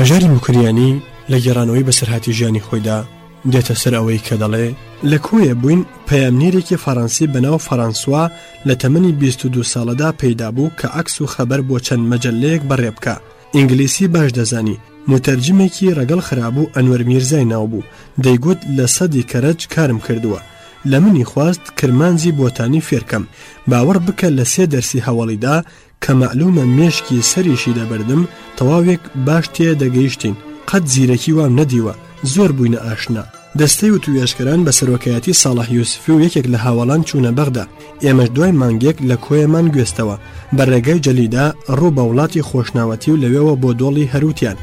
هەژاری موکریانی لە گێڕانەوەی بەسەرهاتی ژیانی خۆیدا دێتە سەر ئەوەی کە دەڵێ لە کۆیە بووین پەیامنێرێکی فەڕەنسی بەناو فەرەنسوا لە تەمەنی 22 ساڵەدا پەیدا بوو کە عکس و خەبەر بۆ چەند مەجلەیەک بەڕێ بکە ئینگلیسی باش دەزانی موتەرجمێکی ڕەگەڵ خرابوو ئەنوەر میرزای ناوبوو دەیگوت لە سەدی کەرەج کارم کردووە لە منی خواست کرمانجی بۆتانی فێرکەم باوەڕ بکە لە سێ دەرسی هەواڵیدا کە مەعلومە مێشکی سەریشی دەبردم تەواوێک باش تێ دەگەیشتین قەت زیرەکی وام نەدیوە زۆر بووینە ئاشنا. دەستەی وتووێژکەران بە سەرۆکایەتی ساڵح یوسفی و یەکێک لە هاوەڵان چوونە بەغدا، ئێمەش دوای مانگێک لە کۆیەمان گوێستەوە، بە ڕێگای جەلیدا ڕوو بە وڵاتی خۆشناوەتی و لەوێوە بۆ دۆڵی هەروتیان.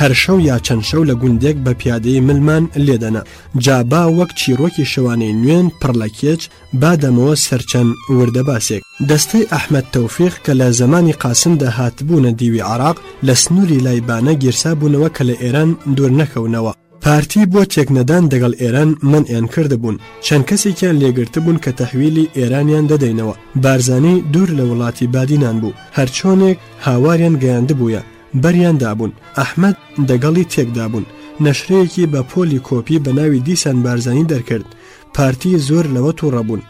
هەر شەو یا چەند شەو لە گوندێک بە پیادەی ملمان لێدەنا. جا با وەک چیڕۆکی شەوانەی نوێن پڕ لە کێچ، با دەمەوە سەر چەند وردە باسێک. دەستەی ئەحمەد تۆفیق کە لە زەمانی قاسم دا هاتبوونە دیوی عەراق، لە سنووری لای بانە گیرسا بوونەوە کە لە ئێران دوور نەکەونەوە. پارتی بۆ تێکنەدان دەگەڵ ئێران مەنعیان کردبوون. چەند کەسێکیان لێ گرتبوون کە تەحویلی ئێرانیان دەدەینەوە. بارزانی دوور لە وڵاتی بادینان بوو. هەر چۆنێک هاواریان گەیاندبوویە، بەریان دابوون. ئەحمەد دەگەڵی تێک دابوون. نەشرەیەکی بە پۆلی کۆپی بە ناوی دیسان بارزانی دەرکرد. پارتی زۆر لەوە توڕە بوون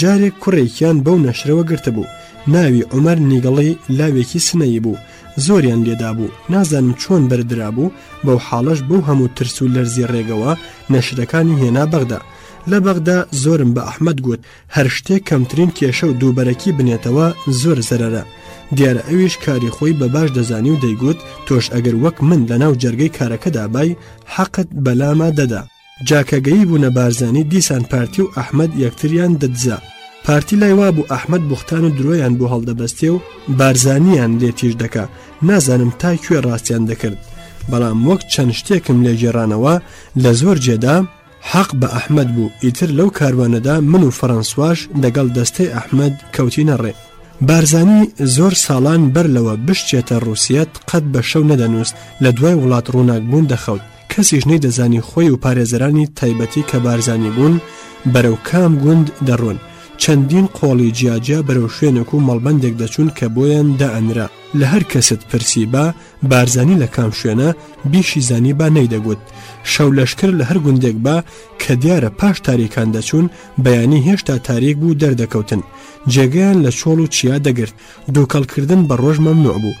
جارێک کوڕێکیان بەو نەشرەوە گرتبوو ناوی عمەر نیگەڵی لاوێکی سنەیی بوو زۆریان لێدابوو نازانم چۆن بەردرابوو بەو حاڵەش بەو هەموو ترس و لەرزی ڕێگەوە نەشرەکانی هێنا بەغدا لە بەغدا زۆرم بە ئەحمد گوت هەر شتێک کەمترین کێشە و دووبەرەکی بنێتەوە زۆر زەرەرە دیارە ئەویش کاری خۆی بە باش دەزانی و دەیگوت تۆش ئەگەر وەک من لە ناو جەرگەی کارەکەدا بای حەقت بەلامە دەدا جا کە گەییبوونە بارزانی دیسان پارتی و ئەحمەد یەکتریان دەدزا پارتی لای وابوو ئەحمەد بوختان و درۆیان بۆ هەڵدەبەستێ و بارزانیان لێ تیژ دەکا نازانم تا کوێ ڕاستیان دەکرد بەڵام وەک چەند شتێکم لێ گێڕانەوە لە زۆر جێدا حەق بە ئەحمد بوو ئیتر لەو کاروانەدا من و فەڕەنسواش دەگەڵ دەستەی ئەحمد کەوتی نەڕێ بارزانی زۆر ساڵان بەر لەوە بشتێتە ڕوسیەت قەت بە شەو نەدەنووس لە دوای وڵات ڕووناکبوون دەخەوت کەسیش نەیدەزانی خۆی و پارێزەرانی تایبەتی کە بارزانی بوون بەرەو کام گوند دەڕۆن، چەندین قۆڵی جیاجیا بەرەو شوێنێک و مەڵبەندێک دەچوون کە بۆیان دائەنرا، لە هەر کەست پرسیبا بارزانی لە کام شوێنە، بیشیزانیبا نەیدەگوت، شەو لەشکر لە هەر گوندێک با کە دیارە پاش تاریکان دەچوون، بەیانی هێشتا تاریک بوو دەردەکەوتن، جێگەیان لە چۆڵ و چیا دەگرت، دووکەڵکردن بە ڕۆژ مەمنوع بوو،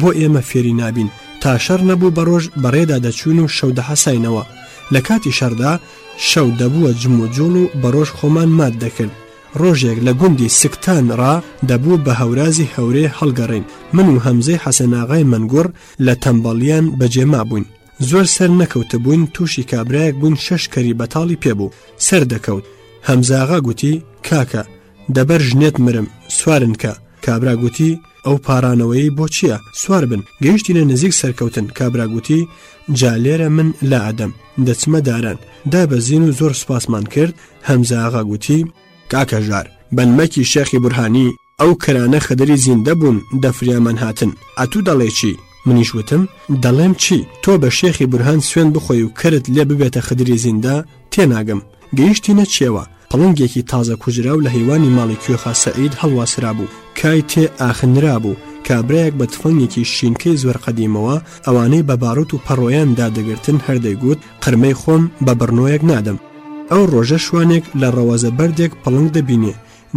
بۆ ئێمە فێری نابین تا شەڕ نەبوو بە ڕۆژ بەڕێدا دەچوون و شەو دەحەساینەوە لە کاتی شەردا شەو دەبووە جم و جوڵ و بە ڕۆژ خۆمان مات دەکرد ڕۆژێک لە گوندی سکتان ڕا دەبوو بە هەورازی هەورێ هەڵگەڕین من و هەمزەی حەسەناغای مەنگوڕ لە تەمبەڵیان بەجێ مابووین زۆر سەر نەکەوتە بووین تووشی کابراەک بوون شەش کەری بەتاڵی پێبوو سەر دەکەوت هەمزاغا گوتی کاکە دەبەر ژنێت مرم سوارن کە، کابرا گوتی، ئەو پاڕانەوەیەی بۆ چییە؟ سوار بن، گەیشتینە نزیک سەرکەوتن، کابرا گوتی، جا لێرە من لا ئەدەم، دەچمە داران، دابەزین و زۆر سوپاسمان کرد، هەمزە ئاغا گوتی، کاکە ژار، بەنمەکی شێخی بورهانی، ئەو کەرانە خدری زیندە بوون دەفریامان هاتن، ئەتوو دەڵێی چی؟ منیش وتم، دەڵێم چی؟ تۆ بە شێخی بورهان سوێند بخۆی و کەرت لێ ببێتە خدری زیندە، تێناگەم! گەیشتینە چێوە، پڵنگێکی تازە کوژراو لە هەیوانی ماڵی کوێخا سەعید هەڵواسرابوو، کای تێ ئاخنرابوو، کابرایەک بە تفەنگێکی شینکەی زۆر قەدیمەوە، ئەوانەی بە باروت و پەڕۆیان دادەگرتن هەر دەیگوت، قرمەی خۆم بە بڕنۆیەک نادەم. ئەو ڕۆژە شوانێک لە ڕەوەزە بەردێک پڵنگ دەبینێ،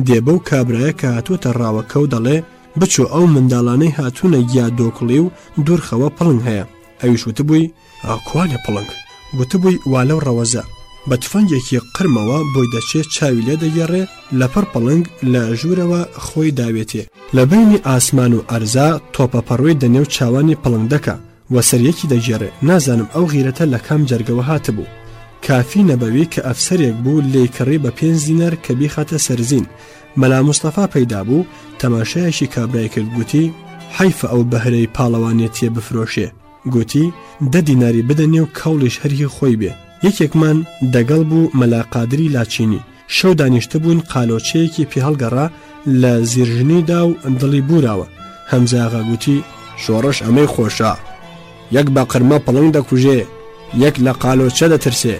دێ بەو کابرایە کە هاتووەتە ڕاوەکە و دەڵێ، بچۆ ئەو منداڵانەی هاتوونە گیا دۆکڵی و دوورخەوە پڵنگ هەیە. ئەویش وتبووی. ئا کوانێ پڵنگ گوتبووی والەو ڕەوەزە، بە تفەنگێکی قرمەوە بۆی دەچێ چاوی لێ دەگێڕێ لەپڕ پڵنگ لە ژوورەوە خۆی داوێتێ، لە بەینی ئاسمان و ئەرزا تۆپە پەڕۆی دە نێو چاوانی پڵنگ دەکا و سەریەکی دەگێڕێ، نازانم ئەو غیرەتە لە کام جەرگەوە هاتبوو، کافی نەبەوی کە ئەفسەرێک بوو لێی کڕی بە پێنج دینار کە بیخاتە سەر زین، مەلا مستەفا پەیدا بوو تەماشایەکی کابرای کرد گوتی، حەیفە ئەو بەهرەی پاڵەوانێتییە بفرۆشێ، گۆتی، دە دیناری بدەنێ و کەوڵیش هەر هی خۆی بێ. یەکێکمان دەگەڵ بوو مەلا قادری لاچینی. شەو دانیشتبووین قالۆچەیەکی پێ هەڵگەڕا لە زیرژنی دا و دڵی بووراوە. هەمزە ئاغا گۆتی. شۆڕش ئەمەی خۆشە. یەک بە قرمە پڵنگ دەکوژێ، یەک لە قالۆچە دەترسێ.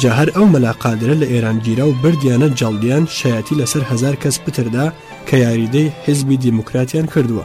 جا هەر ئەو مەلا قادرە لە ئێران گیرا و بردیانە جەڵدیان شایەتی لە سەر هەزار کەس پتر دا کە یاریدەی حیزبی دیموکراتیان کردووە.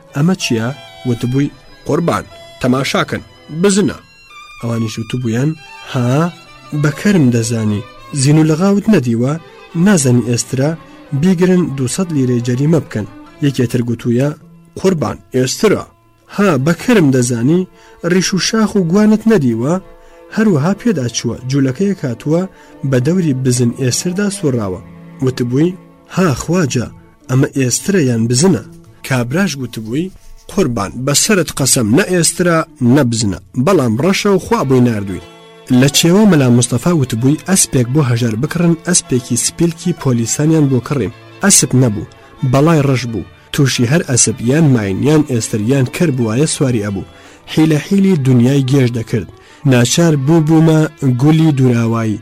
ئەمە چییە؟ وتبووی، قوربان، تەماشاکەن، بزنە! ئەوانیش وتبوویان، ها، بە کەرم دەزانی، زین و لغاوت نەدیوە، نازانی ئێسترە، بیگرن دوو سەد لیرەی جەریمە بکەن. یەکێ تر گوتوویە، قوربان، ئێسترە، ها، بە کەرم دەزانی، ڕیش و شاخ و گوانت نەدیوە؟ هەروەها پێدا چووە، جوولەکەیەک هاتووە، بە دەوری بزن ئێستردا سووڕاوە. وتبووی، ها، خواجە! ئەمە ئێسترە یان بزنە کابراش گوتبووی قوربان بەسرت قەسم نە ئێسترا نەبزنە بەڵام ڕەشە و خوا بۆی نردووی لە چێوە مەلا مستەفا وتبووی ئەسپێک بۆ هەژار بکڕن ئەسپێکی سپیلکی پۆلیسانیان بۆ کڕیم ئەسپ نەبوو بەڵای ڕەش بوو تووشی هەر ئەسب یان ماین یان ئێستر یان کەر بواە سواری ئەبوو حیلە حیلی دنیای گێژ دەکرد ناچار بوو بوومە گولی دوراوایی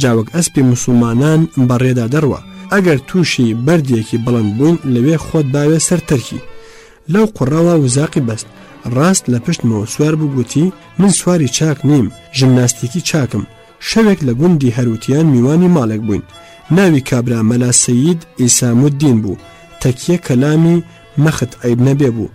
جا وەک ئەسپی موسوڵمانان بە ڕێدا دەڕوا ئەگەر تووشی بەردێکی بڵند بووین لەوێ خۆت باوێ سەر تەرکی لەو قڕەوە وزاقی بەست ڕاست لە پشتمەوە سوار بوو گوتی من سواری چاک نیم ژمناستیکی چاکم شەوێک لە گوندی هەروتیان میوانی ماڵێک بووین ناوی کابرا مەلا سید ئیساموددین بوو تەکیە کەلامی مەخت عیب نەبێ بوو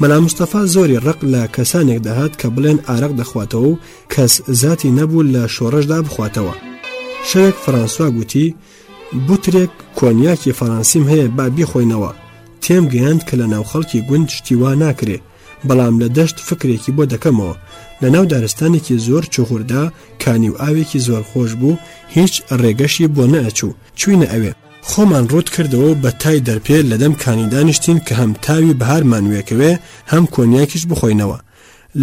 مەلا مستەفا زۆری ڕق لە کەسانێک دەهات کە بڵێن ئارەق دەخواتەوە و کەس زاتی نەبوو لە شۆڕشدا بخواتەوە شەوێک فەرانسوا گوتی بوترێک کۆنیاکی فەرانسیم هەیە با بیخۆینەوە تێم گەیاند کە لە ناو خەڵکی گوند شتیوا ناکرێ بەڵام لە دەشت فکرێکی بۆ دەکەمەوە لە ناو دارستانێکی زۆر چغوردا کانی و ئاوێکی زۆر خۆش بوو هیچ ڕێگەشی بۆ نەچوو چوینە ئەوێ خۆمان ڕووت کردەوە و بە تای دەرپێ لە دەم کانی دانیشتین کە هەم تاوی بەهارمان وێکەوێ هەم کۆنیاکیش بخۆینەوە.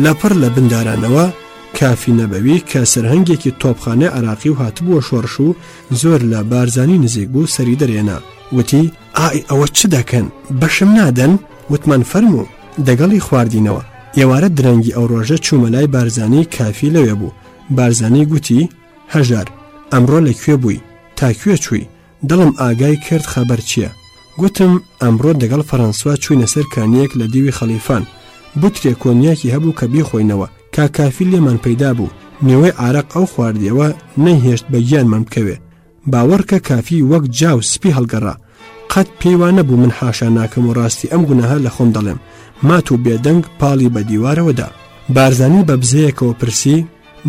لەپڕ لە بن دارانەوە کافی نەبەوی کە سەرهەنگێکی تۆپخانەی عێراقی و هاتبووە شۆڕش و زۆر لە بارزانی نزیک بوو سەری دەرێنا. وتی، ئای ئەوە چ دەکەن؟ بەشم نادەن؟ وتمان فەرموو. دەگەڵی خواردینەوە. ئێوارە درەنگی ئەو ڕۆژە چوومە لای بارزانی کافی لەوێ بوو. بارزانی گوتی، هەژار، ئەمڕۆ لە کوێ بووی؟ تا کوێ چووی؟ دڵم ئاگای کرد خەبەر چییە؟ گوتم، ئەمڕۆ دەگەڵ فەرەنسوا چووینە سەر کانییەک لە دیوی خەڵیفان، بوترێ کۆنیاکی هەبوو کە بیخۆینەوە، کاک کافی لێمان پەیدا بوو، نیوەی عارەق ئەو خواردییەوە نەیهێشت بە گیانمان بکەوێ. باوەڕکە کافی وەک جاو سپی هەڵگەڕا. قەت پێی وا نەبوو من حاشا ناکەم و ڕاستی ئەم گوناهە لە خۆم دەڵێم. مات و بێدەنگ پاڵی بە دیوارەوە دا. بارزانی بە بزەیەکەوە پرسی،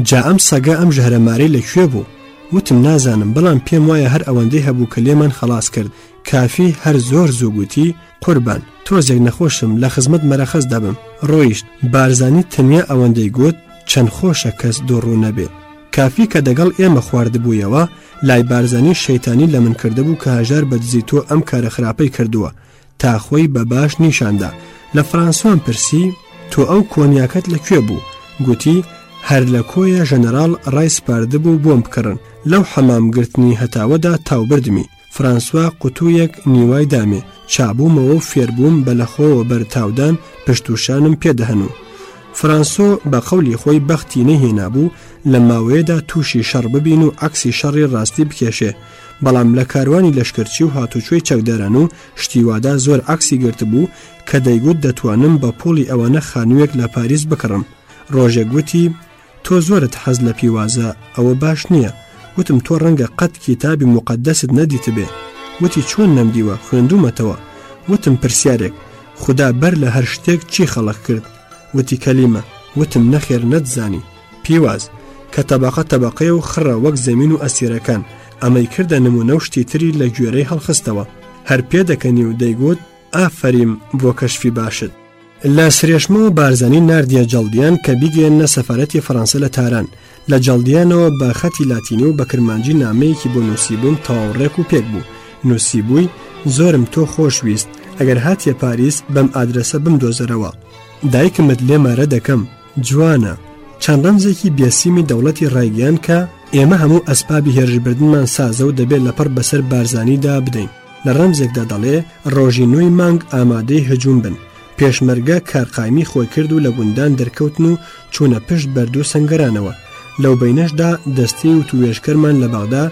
جا ئەم سەگە ئەم ژەهرە مارەی لە کوێ بوو؟ وتم نازانم بەڵام پێم وایە هەر ئەوەندەی هەبوو کە لێمان خەڵاس کرد کافی هەر زۆر زوو گوتی قوربان تۆزێک نەخۆشم لە خزمەت مەرەخەس دەبم ڕۆیشت بارزانی تەنیا ئەوەندەی گوت چەند خۆشە کەس دوڕوو نەبێ کافی کە دەگەڵ ئێمە خواردبوویەوە لای بارزانی شەیتانی لە من کردبوو کە هەژار بە دزی تۆ ئەم کارە خراپەی کردووە تا خۆی بە باش نیشاندا لە فرانسوام پرسی تۆ ئەو کۆنیاکەت لە کوێ بوو گوتی هەر لە کۆیە ژەنەراڵ ڕای سپاردبوو بۆم بکڕن لەو حەمام گرتنی هەتاوەدا تاوبردمی فرانسوا قوتوویەک نیوای دامێ چابوومەوە و فێربووم بە لەخۆوە بەر تاودان پشت و شانم پێدەهن و فرانسۆ بە قولی خۆی بەختی نەهێنابوو لە ماوەیەدا تووشی شەڕ ببین و عکسی شەڕی ڕاستی بکێشێ بەڵام لە کاروانی لەشکرچی و هاتوچۆی چەکداران و شتی وادا زۆر عەکسی گرتبوو کە دەیگوت دەتوانم بە پوڵی ئەوانە خانوویەک لە پاریس بکڕم ڕۆژێک گوتی تۆ زۆرت حەز لە پیوازە ئەوە باش نییە وتم تۆ ڕەنگە قەت کیتابی مقدست نەدیتبێ وتی چۆن نەمدیوە خوێندومەتەوە وتم پرسیارێک خودا بەر لە هەر شتێک چی خەڵق کرد وتی کەلیمە وتم نەخێر نەتزانی پیواز، کە تەبەقە تەبەقەیە و خڕە وەک زەمین و ئەستیرەکان، ئەمەی کردە نموونە و شتی تری لە گوێرەی هەڵخستەوە. هەر پێ دەکەنی و دەیگوت، ئافەریم بۆ کەشفی باشت. لە سرێشمەوە بارزانی ناردییە جەڵدیان کە بیگەیەننە سەفارەتی فەرەنسە لە تاران. لە جەڵدییانەوە بە خەتی لاتینی و بە کرمانجی نامەیەکی بۆ نووسیبووم تەواو ڕێک و پێک بوو. نووسیبووی، زۆرم تۆ خۆش ویست، ئەگەر هاتیە پاریس بەم ئادرەسە بمدۆزەرەوە. دایکمت لێ مارە دەکەم. جوانە چەند ڕەمزێکی بێسیمی دەوڵەتی ڕایگەیان کە ئێمە هەموو ئەسپابی هێرشبردنمان سازە و دەبێت لەپڕ بەسەر بارزانیدا بدەین لە ڕەمزێکدا دەڵێ ڕۆژی نوێی مانگ ئامادەی هجووم بن پێشمەرگە کارقایمی خۆی کرد و لە گوندان دەرکەوتن و چوونە پشت بەرد و سنگەرانەوە لەو بینەشدا دەستی و توێشکەرمان لە بەغدا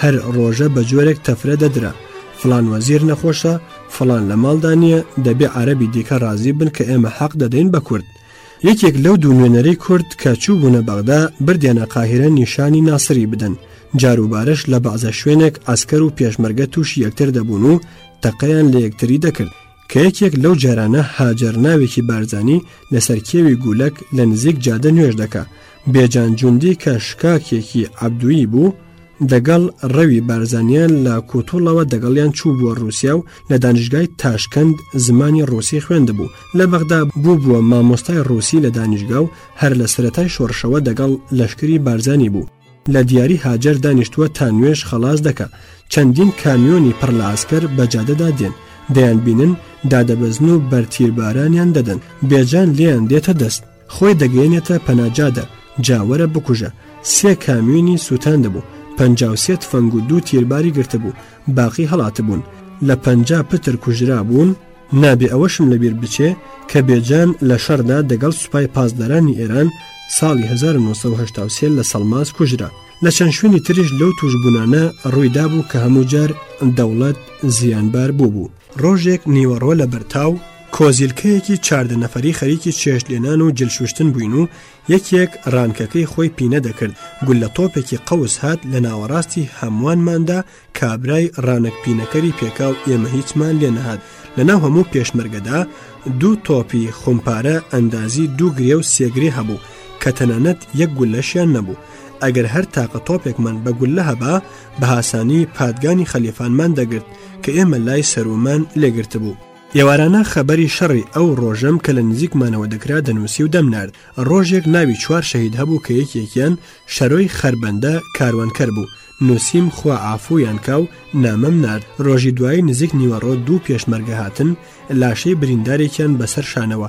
هەر ڕۆژە بە جۆرێک تەفرە دەدرا فلان وەزیر نەخۆشە فلان لە ماڵدا نییە دەبێ عربی دیکە ڕازی بن کە ئێمە حەق دەدەین بە کورد یەکێک لەو دوو نوێنەرەی کورد کە چوو بوونە بەغدا بردیانە قاهرە نیشانی ناسری بدەن جاروبارەش لە بەعزە شوێنێک ئەسکەر و پێشمەرگە تووشی یەکتر دەبوون و تەقەیان لە یەکتری دەکرد کە یەکێک لەو جارانە هاجر ناوێکی بارزانی لەسەر کێوی گولەک لە نزیک جادە نوێش دەکە بێجان جوندی کە شکاکێکی عبدویی بوو دەگەڵ ڕەوی بارزانیان لە کۆتوڵەوە دەگەڵیان چوو بووە رووسیا و لە دانیشگای تاشکەند زمانی ڕوسی خوێندبوو لە بەغدا بوو بووە مامۆستای ڕوسی لە دانیشگا و هەر لە سەتای شۆڕشەوە دەگەڵ لەشکری بارزانانی بوو لە دیاری هاجر دانیشتووە تا نوێش خەڵاز دەکە چەندین کامیۆنی پڕ لە ئاسکەر بە جادەدا دێن دەیان بینن دادەبەزن و بەرتیربارانیان دەدەن بێجان لێیان دێتە دەست خۆی دەگەیەنێتە پەناجادە، جا وەرە بکوژە، سێ کامیونی سووتاندبوو، پەنجا و سێ تفەنگ و دوو تیرباری گرتبوو، باقی هەڵاتبوون، لە پەنجا پتر کوژرابوون، نابێ ئەوەشم لە بیر بچێ کە بێجان لە شەڕدا دەگەڵ سوپای پاسدارانی ئێران ساڵی هەزار و نۆ سەد و هەشتا و سێ لە سەڵماس کوژرا، لە چەند شوێنی تریش لەو تووشبوونانە ڕووی دابوو کە هەموو جار دەوڵەت زیانبار بووبوو. ڕۆژێک نیوەڕۆ لە بەرتاو کۆزیلکەیەکی چاردە نەفەری خەریکی چێشت لێنان و جلشوشتن بووین و یەکێک ڕانکەکەی خۆی پینە دەکرد گول لە تۆپێکی قەوس هات لە ناوەڕاستی هەمووانماندا کابرای ڕانک پینەکەری پێکاو ئێمە هیچمان لێ نەهات لە ناو هەموو پێشمەرگەدا دوو تۆپی خۆمپارە ئەندازی دوو گرێ و سێگری هەبوو کە تەنانەت یەک گول لەشیان نەبوو ئەگەر هەر تاقە تۆپێکمان بە گول لە هەبا بە هاسانی پادگانی خەلیفانمان دەگرت کە ئێمە لای سەرومان لێگرتبوو. ئێوارانە خەبەری شەڕی ئەو ڕۆژەم کە لە نزیکمانەوە دەکرا دەنووسی و دەمنارد ڕۆژێک ناوی چوار شەهید هەبوو کە یەکێکیان شەرۆی خەربەندە کاروانکەر بوو نووسیم خوا ئافویان کا و نامەم نارد ڕۆژی دوایی نزیک نیوەڕۆ دوو پێشمەرگە هاتن لاشەی بریندارێکیان بەسەر شانەوە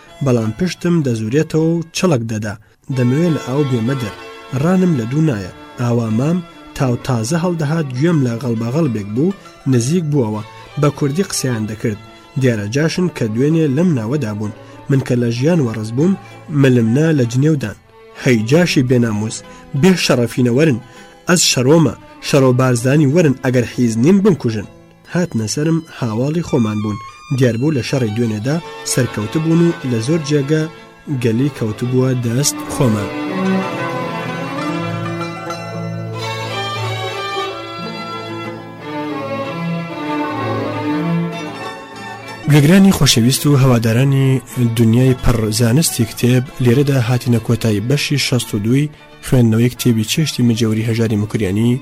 بەڵام پشتم دەزورێتەوە و چڵک دەدا، دەمەوێ لە ئاو بێمە دەر، ڕانم لە دوو نایە، ئاوا مام، تاو تازە هەڵدەهات گوێم لە غەڵبەغەڵبێک بوو نزیک بووەوە، بە کوردی قسەیان دەکرد، دیارە جاشن کە دوێنێ لەم ناوەدا بوون، من کە لە ژیان وەڕس بووم ملم نا لە جنێودان. هەی جاشی بێ نامووس، بێ شەڕەفینە وەرن، ئەز شەرۆمە، شەرۆ بارزانی وەرن ئەگەر حیز نین بمکوژن. هاتنە سەرم هاواڵی خۆمان بوون دیاربوو لە شەڕی دوێنێدا سەرکەوتبوون و لە زۆر جێگە گەلی کەوتبووە دەست خۆمان. گوێگرانی خۆشەویست و هەوادارانی دنیای پڕ زانستی کتێب لێرەدا هاتیە کۆتایی بەشی 16 دوی خوێندنەوەی کتێبی چێشتی مجێوری هەژاری مکریانی